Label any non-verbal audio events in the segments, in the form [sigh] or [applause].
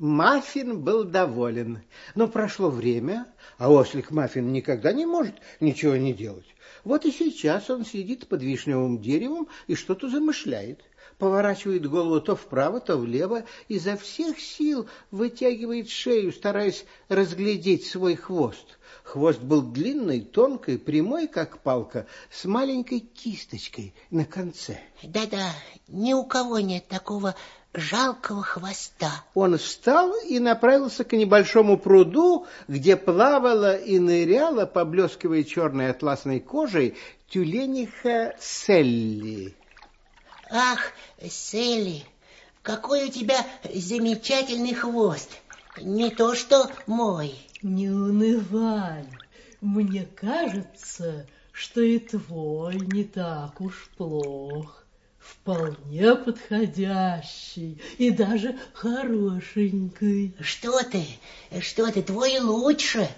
Маффин был доволен, но прошло время, а ослик Маффин никогда не может ничего не делать. Вот и сейчас он сидит под вишневым деревом и что-то замышляет. Поворачивает голову то вправо, то влево, изо всех сил вытягивает шею, стараясь разглядеть свой хвост. Хвост был длинный, тонкий, прямой, как палка, с маленькой кисточкой на конце. Да-да, ни у кого нет такого жалкого хвоста. Он встал и направился к небольшому пруду, где плавала и ныряла, поблескивая черной атласной кожей, тюлениха Селли. Ах, Селли, какой у тебя замечательный хвост. Не то что мой. Не унывай. Мне кажется, что и твой не так уж плох вполне подходящий и даже хорошенький. Что ты? Что ты? Твой лучше.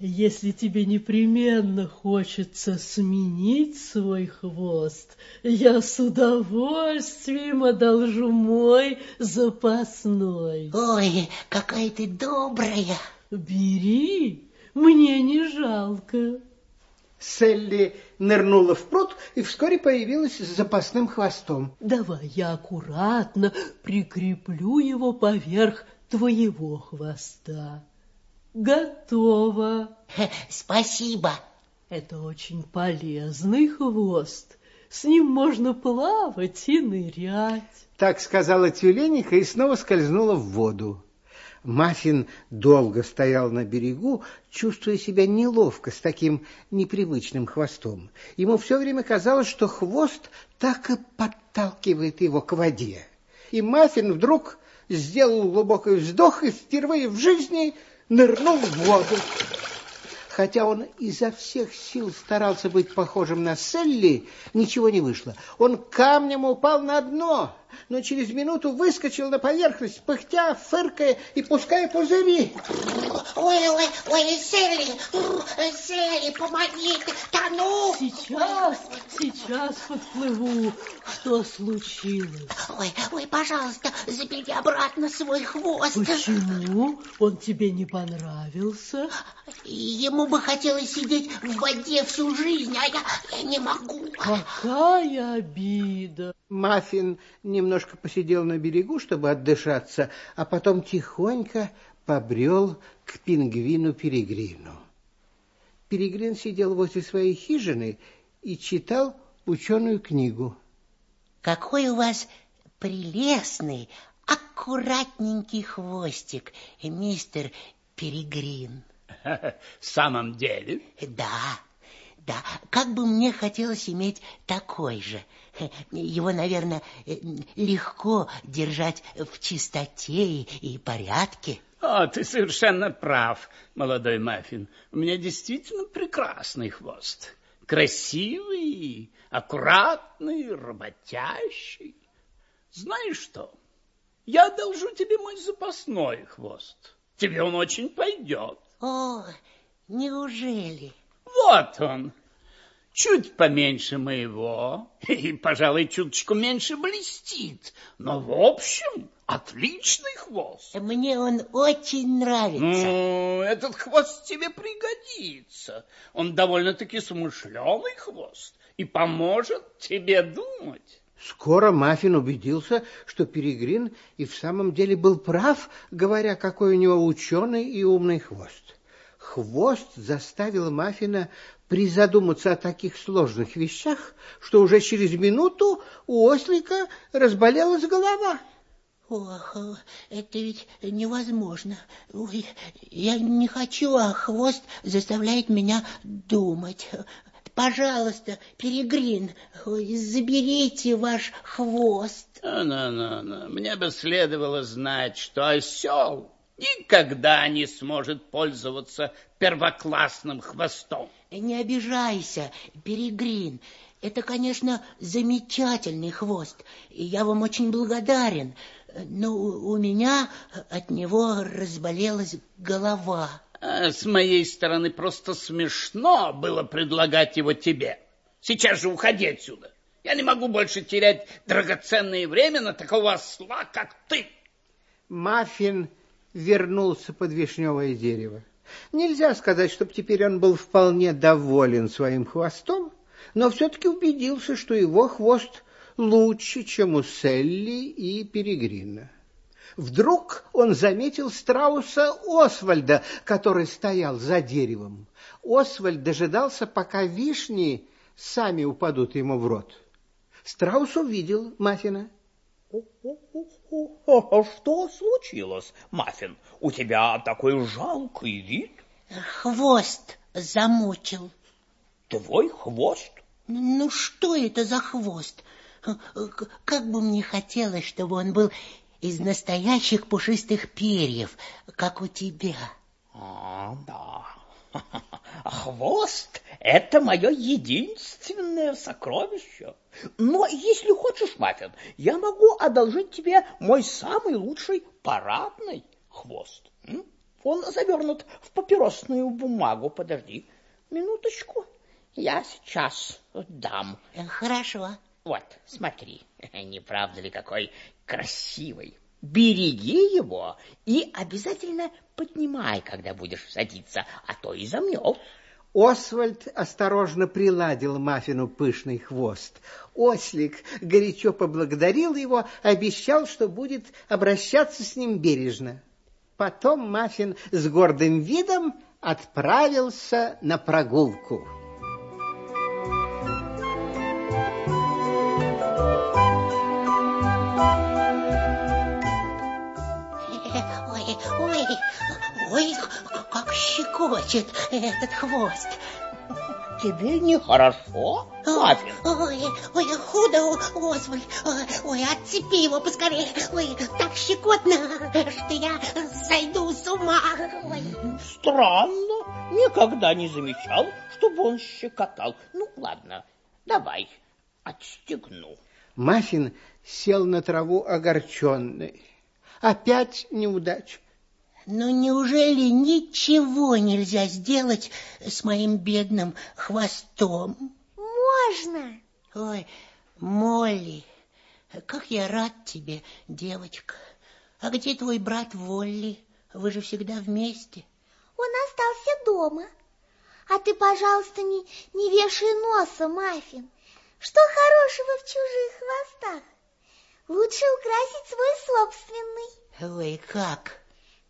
Если тебе непременно хочется сменить свой хвост, я с удовольствием одолжу мой запасной. Ой, какая ты добрая. Бери, мне не жалко. Селли нырнула в пруд и вскоре появилась с запасным хвостом. Давай я аккуратно прикреплю его поверх твоего хвоста. Готово. Спасибо. Это очень полезный хвост. С ним можно плавать и нырять. Так сказала тюлениха и снова скользнула в воду. Мафин долго стоял на берегу, чувствуя себя неловко с таким непривычным хвостом. Ему все время казалось, что хвост так и подталкивает его к воде. И Мафин вдруг сделал глубокий вздох и впервые в жизни нырнул в воду. Хотя он изо всех сил старался быть похожим на Селли, ничего не вышло. Он камнем упал на дно но через минуту выскочил на поверхность, пыхтя, фыркая и пуская пузыри. Ой, ой, ой, Селли, Селли, помоги, тону. Сейчас, сейчас подплыву. Что случилось? Ой, ой, пожалуйста, забери обратно свой хвост. Почему? Он тебе не понравился? Ему бы хотелось сидеть в воде всю жизнь, а я, я не могу. Какая обида. Маффин немножко посидел на берегу, чтобы отдышаться, а потом тихонько побрел к пингвину-перегрину. Перегрин сидел возле своей хижины и читал ученую книгу. Какой у вас прелестный, аккуратненький хвостик, мистер Перегрин. [laughs] В самом деле? Да, да, как бы мне хотелось иметь такой же. Его, наверное, легко держать в чистоте и порядке. О, ты совершенно прав, молодой Маффин. У меня действительно прекрасный хвост. Красивый, аккуратный, работящий. Знаешь что? Я одолжу тебе мой запасной хвост. Тебе он очень пойдет. О, неужели? Вот он, чуть поменьше моего и, пожалуй, чуточку меньше блестит. Но, в общем, отличный хвост. Мне он очень нравится. Ну, этот хвост тебе пригодится. Он довольно-таки смышленый хвост и поможет тебе думать. Скоро Маффин убедился, что Перегрин и в самом деле был прав, говоря, какой у него ученый и умный хвост. Хвост заставил Маффина призадуматься о таких сложных вещах, что уже через минуту у ослика разболелась голова. Ох, это ведь невозможно. Ой, я не хочу, а хвост заставляет меня думать. Пожалуйста, Перегрин, ой, заберите ваш хвост. Ну-ну-ну, мне бы следовало знать, что осел никогда не сможет пользоваться первоклассным хвостом. Не обижайся, Перегрин. Это, конечно, замечательный хвост, и я вам очень благодарен, но у меня от него разболелась голова. А с моей стороны просто смешно было предлагать его тебе. Сейчас же уходи отсюда. Я не могу больше терять драгоценное время на такого осла, как ты. Маффин вернулся под вишневое дерево. Нельзя сказать, чтобы теперь он был вполне доволен своим хвостом, но все-таки убедился, что его хвост лучше, чем у Селли и Перегрина. Вдруг он заметил страуса Освальда, который стоял за деревом. Освальд дожидался, пока вишни сами упадут ему в рот. Страус увидел Маффина. А что случилось, Маффин? У тебя такой жалкий вид. Хвост замучил. Твой хвост? Ну, что это за хвост? Как бы мне хотелось, чтобы он был из настоящих пушистых перьев, как у тебя. А, да. [laughs] Хвост — это мое единственное сокровище. Но если хочешь, Маффин, я могу одолжить тебе мой самый лучший парадный хвост. Он завернут в папиросную бумагу. Подожди минуточку, я сейчас дам. Хорошо. Вот, смотри, [laughs] не правда ли какой красивый? Береги его и обязательно поднимай, когда будешь садиться, а то и замнет. Освальд осторожно приладил Маффину пышный хвост. Ослик горячо поблагодарил его, обещал, что будет обращаться с ним бережно. Потом Маффин с гордым видом отправился на прогулку. Ой, как щекочет этот хвост. Тебе нехорошо, Маффин? Ой, ой, худо, Освальд. Ой, отцепи его поскорее. Ой, так щекотно, что я сойду с ума. Ой. Странно, никогда не замечал, чтобы он щекотал. Ну, ладно, давай, отстегну. Маффин сел на траву огорченный. Опять неудача. Но неужели ничего нельзя сделать с моим бедным хвостом? Можно. Ой, Молли, как я рад тебе, девочка. А где твой брат Волли? Вы же всегда вместе. Он остался дома. А ты, пожалуйста, не, не вешай носа, Маффин. Что хорошего в чужих хвостах? Лучше украсить свой собственный. Ой, как?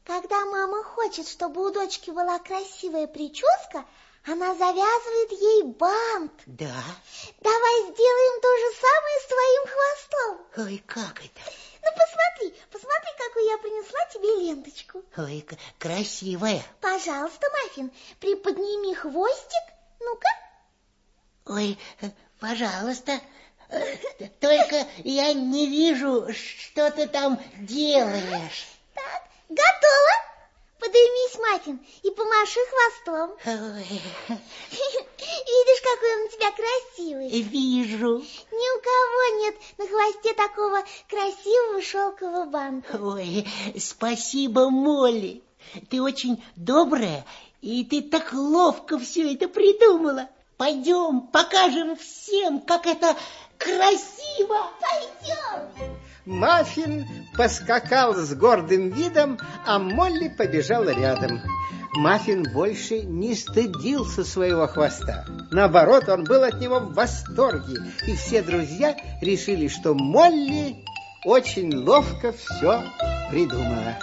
Когда мама хочет, чтобы у дочки была красивая прическа, она завязывает ей бант. Да? Давай сделаем то же самое с твоим хвостом. Ой, как это? Ну, посмотри, посмотри, какую я принесла тебе ленточку. Ой, красивая. Пожалуйста, Маффин, приподними хвостик. Ну-ка. Ой, пожалуйста. Только я не вижу, что ты там делаешь. Так, готово. Поднимись, Маффин, и помаши хвостом. Ой. Видишь, какой он у тебя красивый? Вижу. Ни у кого нет на хвосте такого красивого шелкового банта. Ой, спасибо, Молли. Ты очень добрая, и ты так ловко все это придумала. Пойдем, покажем всем, как это красиво. Пойдем. Маффин поскакал с гордым видом, а Молли побежала рядом. Маффин больше не стыдился своего хвоста. Наоборот, он был от него в восторге, и все друзья решили, что Молли очень ловко все придумала.